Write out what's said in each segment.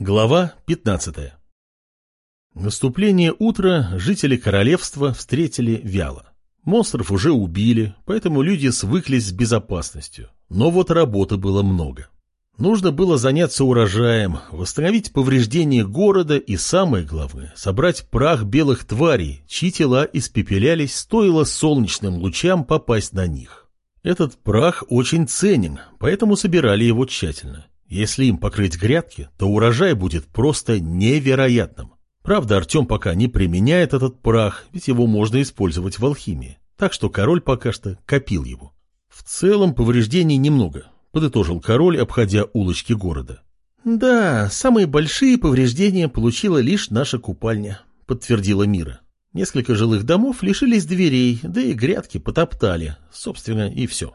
Глава 15 Наступление утра жители королевства встретили вяло. Монстров уже убили, поэтому люди свыклись с безопасностью. Но вот работы было много. Нужно было заняться урожаем, восстановить повреждения города и, самое главное, собрать прах белых тварей, чьи тела испепелялись, стоило солнечным лучам попасть на них. Этот прах очень ценен, поэтому собирали его тщательно. Если им покрыть грядки, то урожай будет просто невероятным. Правда, Артем пока не применяет этот прах, ведь его можно использовать в алхимии. Так что король пока что копил его. В целом повреждений немного, подытожил король, обходя улочки города. Да, самые большие повреждения получила лишь наша купальня, подтвердила Мира. Несколько жилых домов лишились дверей, да и грядки потоптали, собственно, и все.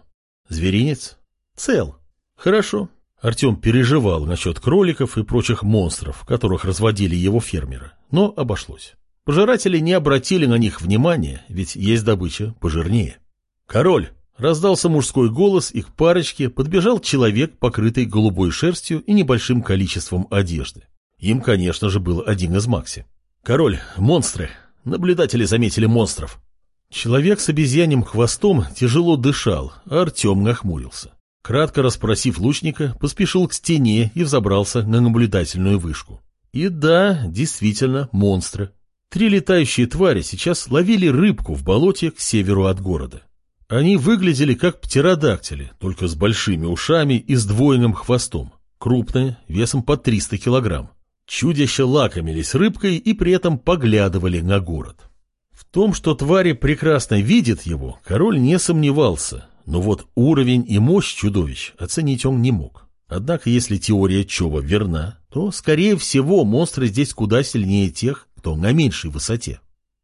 Зверинец? Цел. Хорошо, Артем переживал насчет кроликов и прочих монстров, которых разводили его фермеры, но обошлось. Пожиратели не обратили на них внимания, ведь есть добыча пожирнее. «Король!» — раздался мужской голос, и к парочке подбежал человек, покрытый голубой шерстью и небольшим количеством одежды. Им, конечно же, был один из Макси. «Король, монстры!» Наблюдатели заметили монстров. Человек с обезьяним хвостом тяжело дышал, а Артем нахмурился. Кратко расспросив лучника, поспешил к стене и взобрался на наблюдательную вышку. И да, действительно, монстры. Три летающие твари сейчас ловили рыбку в болоте к северу от города. Они выглядели как птеродактили, только с большими ушами и сдвоенным хвостом. Крупные, весом по 300 килограмм. Чудища лакомились рыбкой и при этом поглядывали на город. В том, что твари прекрасно видят его, король не сомневался, но вот уровень и мощь чудовищ оценить он не мог. Однако, если теория Чова верна, то, скорее всего, монстры здесь куда сильнее тех, кто на меньшей высоте.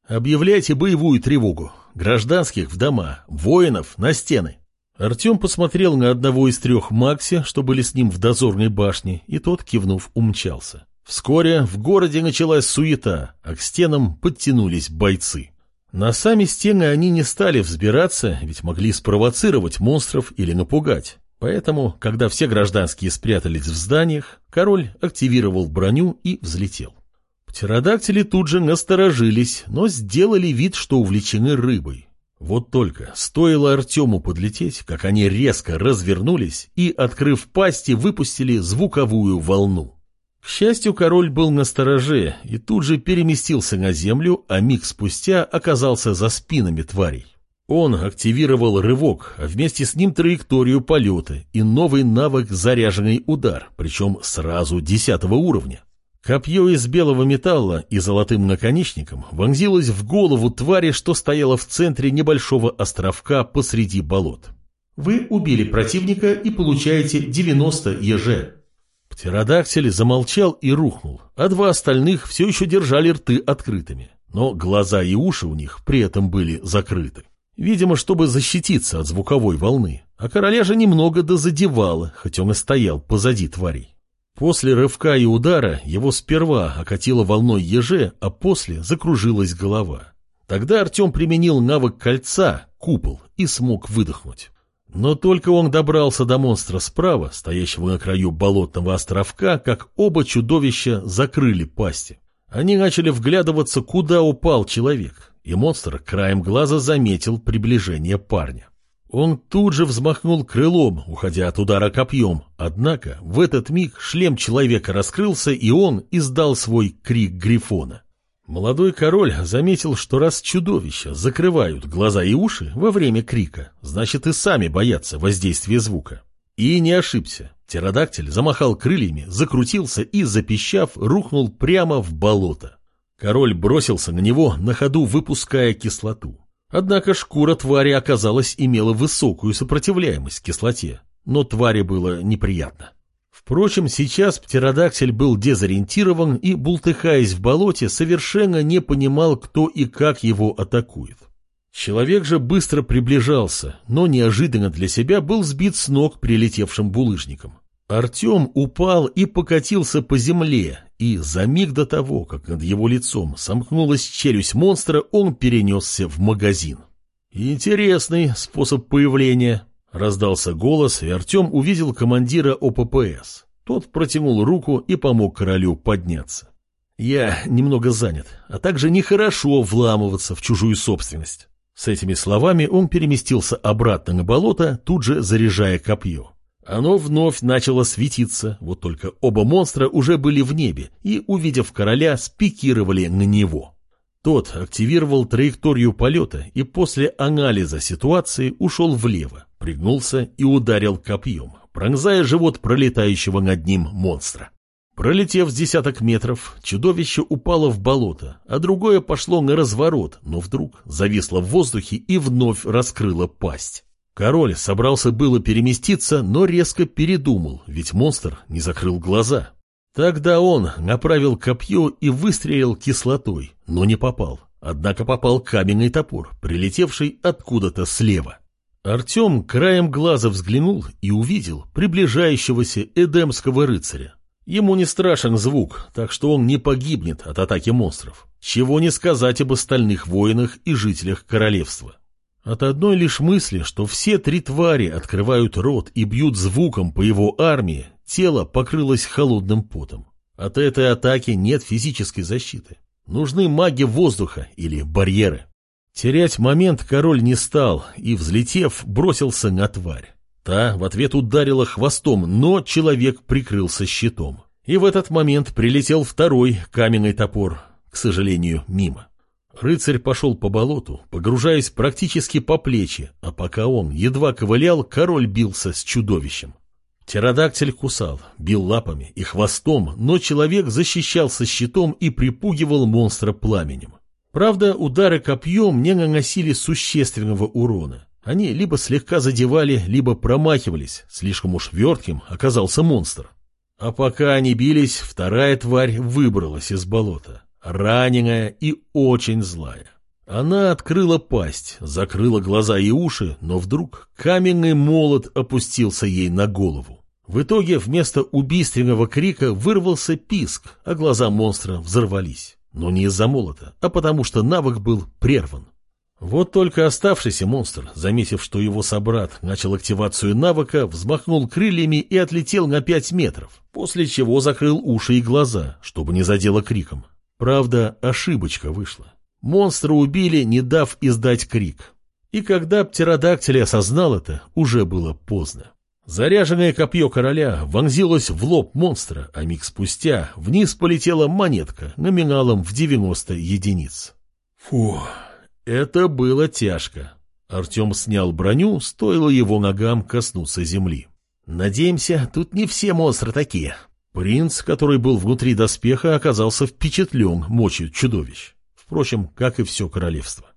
Объявляйте боевую тревогу. Гражданских в дома, воинов на стены. Артем посмотрел на одного из трех Макси, что были с ним в дозорной башне, и тот, кивнув, умчался. Вскоре в городе началась суета, а к стенам подтянулись бойцы. На сами стены они не стали взбираться, ведь могли спровоцировать монстров или напугать. Поэтому, когда все гражданские спрятались в зданиях, король активировал броню и взлетел. Птеродактили тут же насторожились, но сделали вид, что увлечены рыбой. Вот только стоило Артему подлететь, как они резко развернулись и, открыв пасти, выпустили звуковую волну. К счастью, король был на стороже и тут же переместился на землю, а миг спустя оказался за спинами тварей. Он активировал рывок, а вместе с ним траекторию полета и новый навык «Заряженный удар», причем сразу десятого уровня. Копье из белого металла и золотым наконечником вонзилось в голову твари, что стояла в центре небольшого островка посреди болот. Вы убили противника и получаете 90 ЕЖ. Птеродактиль замолчал и рухнул, а два остальных все еще держали рты открытыми, но глаза и уши у них при этом были закрыты. Видимо, чтобы защититься от звуковой волны, а короля же немного дозадевало, хоть он и стоял позади тварей. После рывка и удара его сперва окатило волной еже, а после закружилась голова. Тогда Артем применил навык кольца, купол, и смог выдохнуть. Но только он добрался до монстра справа, стоящего на краю болотного островка, как оба чудовища закрыли пасти. Они начали вглядываться, куда упал человек, и монстр краем глаза заметил приближение парня. Он тут же взмахнул крылом, уходя от удара копьем, однако в этот миг шлем человека раскрылся, и он издал свой крик грифона. Молодой король заметил, что раз чудовища закрывают глаза и уши во время крика, значит и сами боятся воздействия звука. И не ошибся. Птеродактиль замахал крыльями, закрутился и, запищав, рухнул прямо в болото. Король бросился на него, на ходу выпуская кислоту. Однако шкура твари оказалась имела высокую сопротивляемость кислоте, но твари было неприятно. Впрочем, сейчас птеродактиль был дезориентирован и, бултыхаясь в болоте, совершенно не понимал, кто и как его атакует. Человек же быстро приближался, но неожиданно для себя был сбит с ног прилетевшим булыжником. Артем упал и покатился по земле, и за миг до того, как над его лицом сомкнулась челюсть монстра, он перенесся в магазин. Интересный способ появления, Раздался голос, и Артем увидел командира ОППС. Тот протянул руку и помог королю подняться. «Я немного занят, а также нехорошо вламываться в чужую собственность». С этими словами он переместился обратно на болото, тут же заряжая копье. Оно вновь начало светиться, вот только оба монстра уже были в небе и, увидев короля, спикировали на него. Тот активировал траекторию полета и после анализа ситуации ушел влево, пригнулся и ударил копьем, пронзая живот пролетающего над ним монстра. Пролетев с десяток метров, чудовище упало в болото, а другое пошло на разворот, но вдруг зависло в воздухе и вновь раскрыло пасть. Король собрался было переместиться, но резко передумал, ведь монстр не закрыл глаза. Тогда он направил копье и выстрелил кислотой, но не попал. Однако попал каменный топор, прилетевший откуда-то слева. Артем краем глаза взглянул и увидел приближающегося эдемского рыцаря. Ему не страшен звук, так что он не погибнет от атаки монстров. Чего не сказать об остальных воинах и жителях королевства. От одной лишь мысли, что все три твари открывают рот и бьют звуком по его армии, тело покрылось холодным потом. От этой атаки нет физической защиты. Нужны маги воздуха или барьеры. Терять момент король не стал и, взлетев, бросился на тварь. Та в ответ ударила хвостом, но человек прикрылся щитом. И в этот момент прилетел второй каменный топор, к сожалению, мимо. Рыцарь пошел по болоту, погружаясь практически по плечи, а пока он едва ковылял, король бился с чудовищем. Птеродактиль кусал, бил лапами и хвостом, но человек защищался щитом и припугивал монстра пламенем. Правда, удары копьем не наносили существенного урона. Они либо слегка задевали, либо промахивались, слишком уж вертким оказался монстр. А пока они бились, вторая тварь выбралась из болота, раненая и очень злая. Она открыла пасть, закрыла глаза и уши, но вдруг каменный молот опустился ей на голову. В итоге вместо убийственного крика вырвался писк, а глаза монстра взорвались. Но не из-за молота, а потому что навык был прерван. Вот только оставшийся монстр, заметив, что его собрат начал активацию навыка, взмахнул крыльями и отлетел на пять метров, после чего закрыл уши и глаза, чтобы не задело криком. Правда, ошибочка вышла. Монстра убили, не дав издать крик. И когда птеродактиль осознал это, уже было поздно. Заряженное копье короля вонзилось в лоб монстра, а миг спустя вниз полетела монетка номиналом в 90 единиц. Фу, это было тяжко. Артем снял броню, стоило его ногам коснуться земли. Надеемся, тут не все монстры такие. Принц, который был внутри доспеха, оказался впечатлен мощью чудовищ. Впрочем, как и все королевство.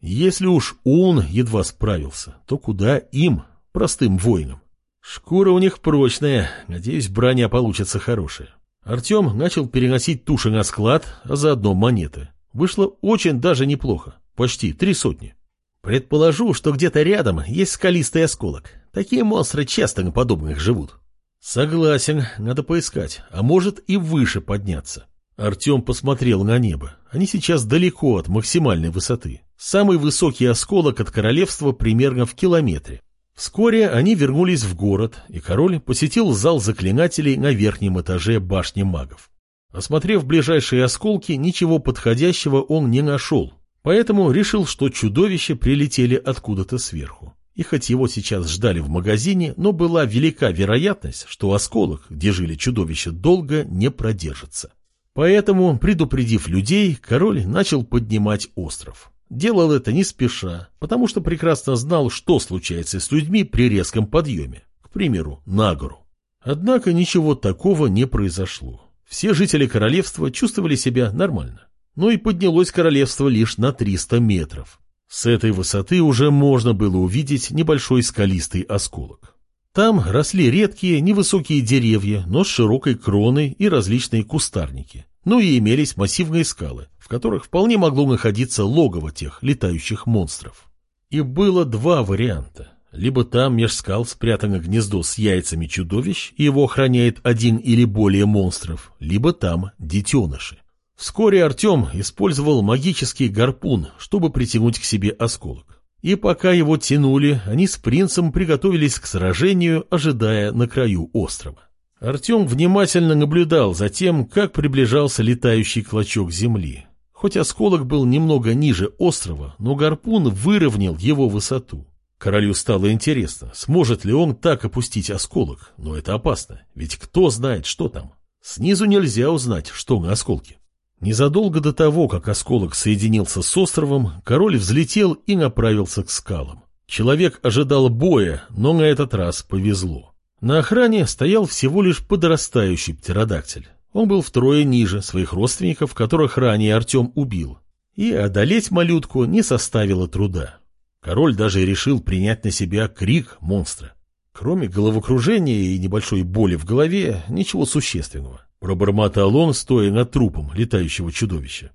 Если уж он едва справился, то куда им, простым воинам? Шкура у них прочная, надеюсь, броня получится хорошая. Артем начал переносить туши на склад, а заодно монеты. Вышло очень даже неплохо, почти три сотни. Предположу, что где-то рядом есть скалистый осколок. Такие монстры часто на подобных живут. Согласен, надо поискать, а может и выше подняться. Артем посмотрел на небо. Они сейчас далеко от максимальной высоты. Самый высокий осколок от королевства примерно в километре. Вскоре они вернулись в город, и король посетил зал заклинателей на верхнем этаже башни магов. Осмотрев ближайшие осколки, ничего подходящего он не нашел, поэтому решил, что чудовища прилетели откуда-то сверху. И хоть его сейчас ждали в магазине, но была велика вероятность, что осколок, где жили чудовища, долго не продержится. Поэтому, предупредив людей, король начал поднимать остров. Делал это не спеша, потому что прекрасно знал, что случается с людьми при резком подъеме, к примеру, на гору. Однако ничего такого не произошло. Все жители королевства чувствовали себя нормально. Но и поднялось королевство лишь на 300 метров. С этой высоты уже можно было увидеть небольшой скалистый осколок. Там росли редкие невысокие деревья, но с широкой кроной и различные кустарники. Ну и имелись массивные скалы, которых вполне могло находиться логово тех летающих монстров. И было два варианта. Либо там меж скал спрятано гнездо с яйцами чудовищ, и его охраняет один или более монстров, либо там детеныши. Вскоре Артем использовал магический гарпун, чтобы притянуть к себе осколок. И пока его тянули, они с принцем приготовились к сражению, ожидая на краю острова. Артем внимательно наблюдал за тем, как приближался летающий клочок земли. Хоть осколок был немного ниже острова, но гарпун выровнял его высоту. Королю стало интересно, сможет ли он так опустить осколок, но это опасно, ведь кто знает, что там. Снизу нельзя узнать, что на осколке. Незадолго до того, как осколок соединился с островом, король взлетел и направился к скалам. Человек ожидал боя, но на этот раз повезло. На охране стоял всего лишь подрастающий птеродактиль. Он был втрое ниже своих родственников, которых ранее Артем убил. И одолеть малютку не составило труда. Король даже решил принять на себя крик монстра. Кроме головокружения и небольшой боли в голове, ничего существенного. Пробормотал он, стоя над трупом летающего чудовища.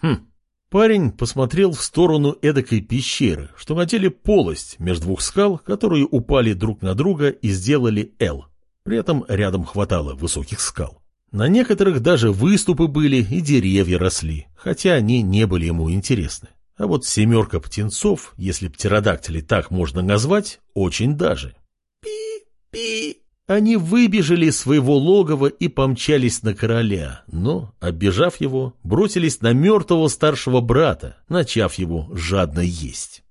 Хм. Парень посмотрел в сторону эдакой пещеры, что на деле полость между двух скал, которые упали друг на друга и сделали «Л». При этом рядом хватало высоких скал. На некоторых даже выступы были и деревья росли, хотя они не были ему интересны. А вот семерка птенцов, если птеродактили так можно назвать, очень даже. Пи-пи. Они выбежали из своего логова и помчались на короля, но, оббежав его, бросились на мертвого старшего брата, начав его жадно есть.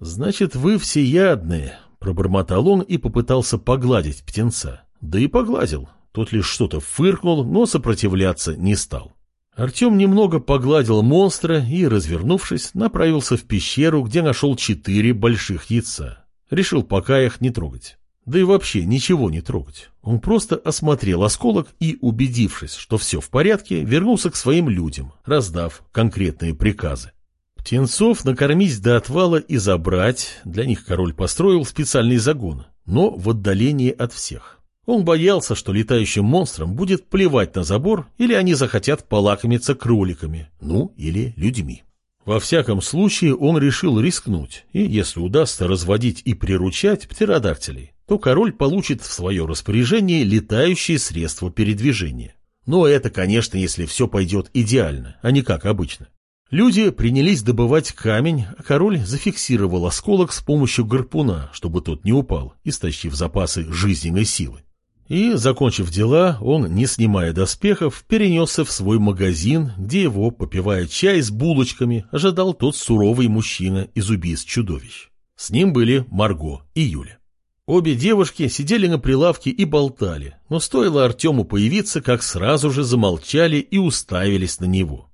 «Значит, вы всеядные», — пробормотал он и попытался погладить птенца. Да и погладил, тот лишь что-то фыркнул, но сопротивляться не стал. Артем немного погладил монстра и, развернувшись, направился в пещеру, где нашел четыре больших яйца. Решил пока их не трогать. Да и вообще ничего не трогать. Он просто осмотрел осколок и, убедившись, что все в порядке, вернулся к своим людям, раздав конкретные приказы. Птенцов накормить до отвала и забрать, для них король построил специальный загон, но в отдалении от всех. Он боялся, что летающим монстрам будет плевать на забор, или они захотят полакомиться кроликами, ну, или людьми. Во всяком случае, он решил рискнуть, и если удастся разводить и приручать птеродактилей, то король получит в свое распоряжение летающие средства передвижения. Но это, конечно, если все пойдет идеально, а не как обычно. Люди принялись добывать камень, а король зафиксировал осколок с помощью гарпуна, чтобы тот не упал, истощив запасы жизненной силы. И, закончив дела, он, не снимая доспехов, перенесся в свой магазин, где его, попивая чай с булочками, ожидал тот суровый мужчина из убийств чудовищ. С ним были Марго и Юля. Обе девушки сидели на прилавке и болтали, но стоило Артему появиться, как сразу же замолчали и уставились на него.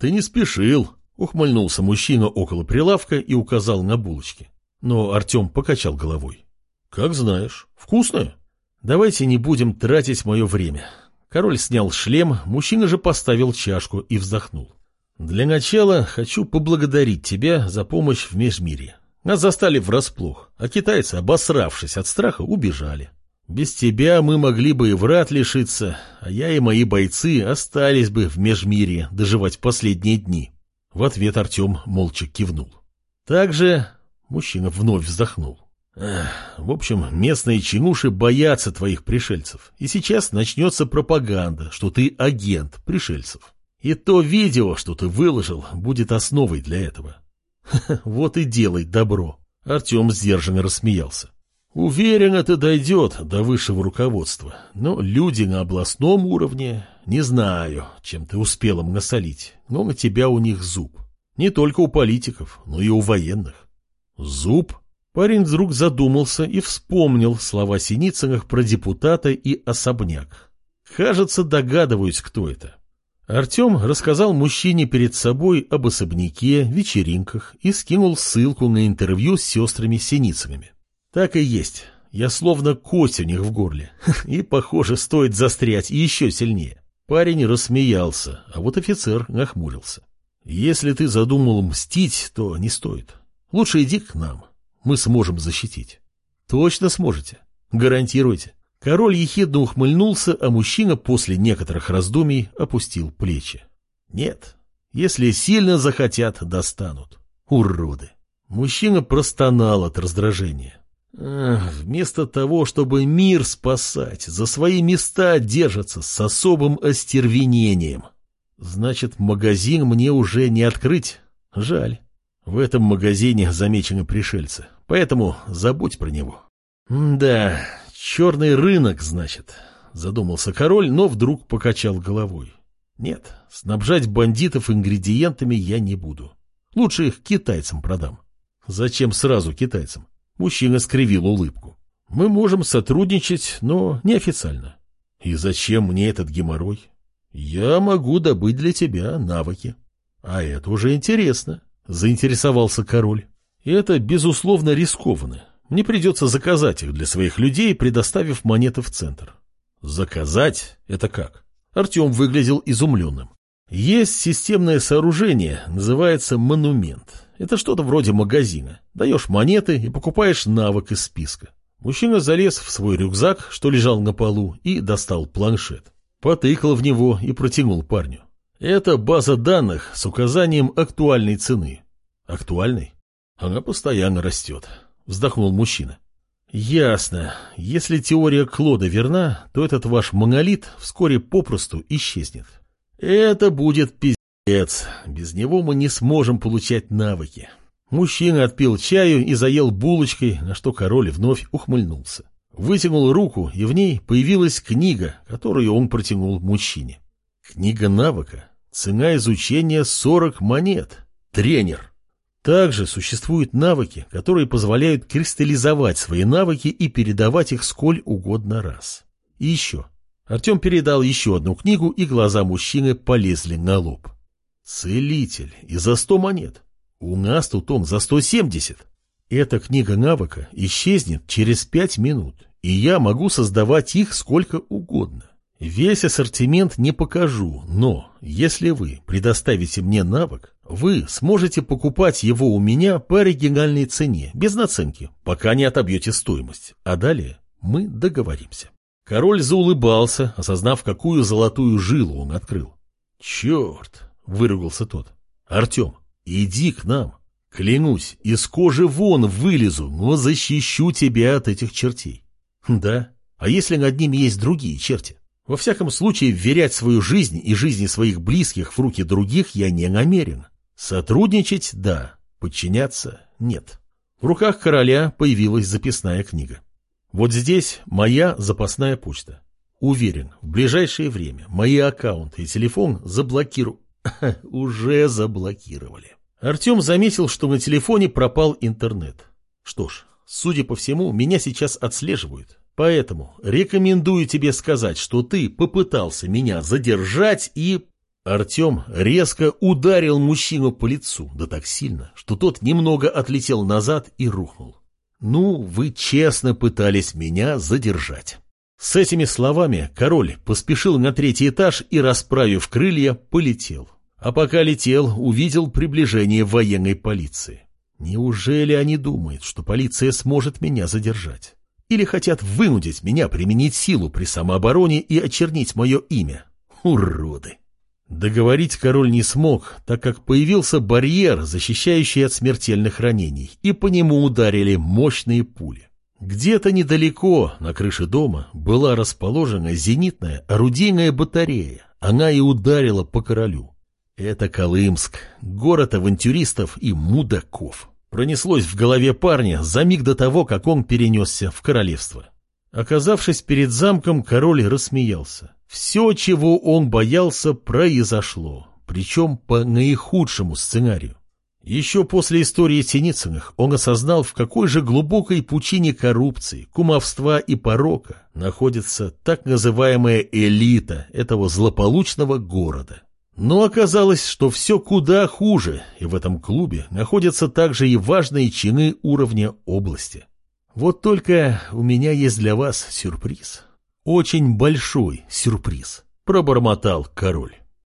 «Ты не спешил», — ухмыльнулся мужчина около прилавка и указал на булочки. Но Артем покачал головой. «Как знаешь, вкусная?» Давайте не будем тратить мое время. Король снял шлем, мужчина же поставил чашку и вздохнул. Для начала хочу поблагодарить тебя за помощь в Межмире. Нас застали врасплох, а китайцы, обосравшись от страха, убежали. Без тебя мы могли бы и врат лишиться, а я и мои бойцы остались бы в Межмире доживать последние дни. В ответ Артем молча кивнул. Также мужчина вновь вздохнул. В общем, местные чинуши боятся твоих пришельцев. И сейчас начнется пропаганда, что ты агент пришельцев. И то видео, что ты выложил, будет основой для этого. Вот и делай добро. Артем сдержанно рассмеялся. Уверен, это дойдет до высшего руководства. Но люди на областном уровне, не знаю, чем ты успел им насолить, но на тебя у них зуб. Не только у политиков, но и у военных. Зуб? Парень вдруг задумался и вспомнил слова Синицыных про депутата и особняк. Кажется, догадываюсь, кто это. Артем рассказал мужчине перед собой об особняке, вечеринках и скинул ссылку на интервью с сестрами Синицынами. Так и есть. Я словно кость у них в горле. И, похоже, стоит застрять еще сильнее. Парень рассмеялся, а вот офицер нахмурился. Если ты задумал мстить, то не стоит. Лучше иди к нам мы сможем защитить. Точно сможете. Гарантируйте. Король ехидно ухмыльнулся, а мужчина после некоторых раздумий опустил плечи. Нет, если сильно захотят, достанут. Уроды. Мужчина простонал от раздражения. Вместо того, чтобы мир спасать, за свои места держатся с особым остервенением. Значит, магазин мне уже не открыть. Жаль. В этом магазине замечены пришельцы, поэтому забудь про него. да, черный рынок, значит. задумался король, но вдруг покачал головой. Нет, снабжать бандитов ингредиентами я не буду. Лучше их китайцам продам. Зачем сразу китайцам? Мужчина скривил улыбку. Мы можем сотрудничать, но неофициально. И зачем мне этот геморрой? Я могу добыть для тебя навыки. А это уже интересно, заинтересовался король. И это, безусловно, рискованно. Мне придется заказать их для своих людей, предоставив монеты в центр. Заказать? Это как? Артем выглядел изумленным. Есть системное сооружение, называется монумент. Это что-то вроде магазина. Даешь монеты и покупаешь навык из списка. Мужчина залез в свой рюкзак, что лежал на полу, и достал планшет. Потыкал в него и протянул парню. Это база данных с указанием актуальной цены. Актуальной? Она постоянно растет. Вздохнул мужчина. Ясно. Если теория Клода верна, то этот ваш монолит вскоре попросту исчезнет. Это будет пиздец. Без него мы не сможем получать навыки. Мужчина отпил чаю и заел булочкой, на что король вновь ухмыльнулся. Вытянул руку, и в ней появилась книга, которую он протянул мужчине. Книга навыка. Цена изучения 40 монет. Тренер. Также существуют навыки, которые позволяют кристаллизовать свои навыки и передавать их сколь угодно раз. И еще. Артем передал еще одну книгу, и глаза мужчины полезли на лоб. Целитель. И за 100 монет. У нас тут он за 170. Эта книга навыка исчезнет через 5 минут, и я могу создавать их сколько угодно. Весь ассортимент не покажу, но если вы предоставите мне навык, вы сможете покупать его у меня по оригинальной цене, без наценки, пока не отобьете стоимость. А далее мы договоримся. Король заулыбался, осознав, какую золотую жилу он открыл. «Черт!» — выругался тот. «Артем, Иди к нам. Клянусь, из кожи вон вылезу, но защищу тебя от этих чертей. Да? А если над ними есть другие черти? Во всяком случае, вверять свою жизнь и жизни своих близких в руки других я не намерен. Сотрудничать – да, подчиняться – нет. В руках короля появилась записная книга. Вот здесь моя запасная почта. Уверен, в ближайшее время мои аккаунты и телефон заблокирую. Уже заблокировали. Артем заметил, что на телефоне пропал интернет. Что ж, судя по всему, меня сейчас отслеживают. Поэтому рекомендую тебе сказать, что ты попытался меня задержать и... Артем резко ударил мужчину по лицу, да так сильно, что тот немного отлетел назад и рухнул. «Ну, вы честно пытались меня задержать». С этими словами король поспешил на третий этаж и, расправив крылья, полетел. А пока летел, увидел приближение военной полиции. Неужели они думают, что полиция сможет меня задержать? Или хотят вынудить меня применить силу при самообороне и очернить мое имя? Уроды! Договорить король не смог, так как появился барьер, защищающий от смертельных ранений, и по нему ударили мощные пули. Где-то недалеко, на крыше дома, была расположена зенитная орудийная батарея. Она и ударила по королю. Это Колымск, город авантюристов и мудаков. Пронеслось в голове парня за миг до того, как он перенесся в королевство. Оказавшись перед замком, король рассмеялся. Все, чего он боялся, произошло, причем по наихудшему сценарию. Еще после истории Синицыных он осознал, в какой же глубокой пучине коррупции, кумовства и порока находится так называемая элита этого злополучного города. Но оказалось, что все куда хуже, и в этом клубе находятся также и важные чины уровня области. Вот только у меня есть для вас сюрприз. Очень большой сюрприз, пробормотал король.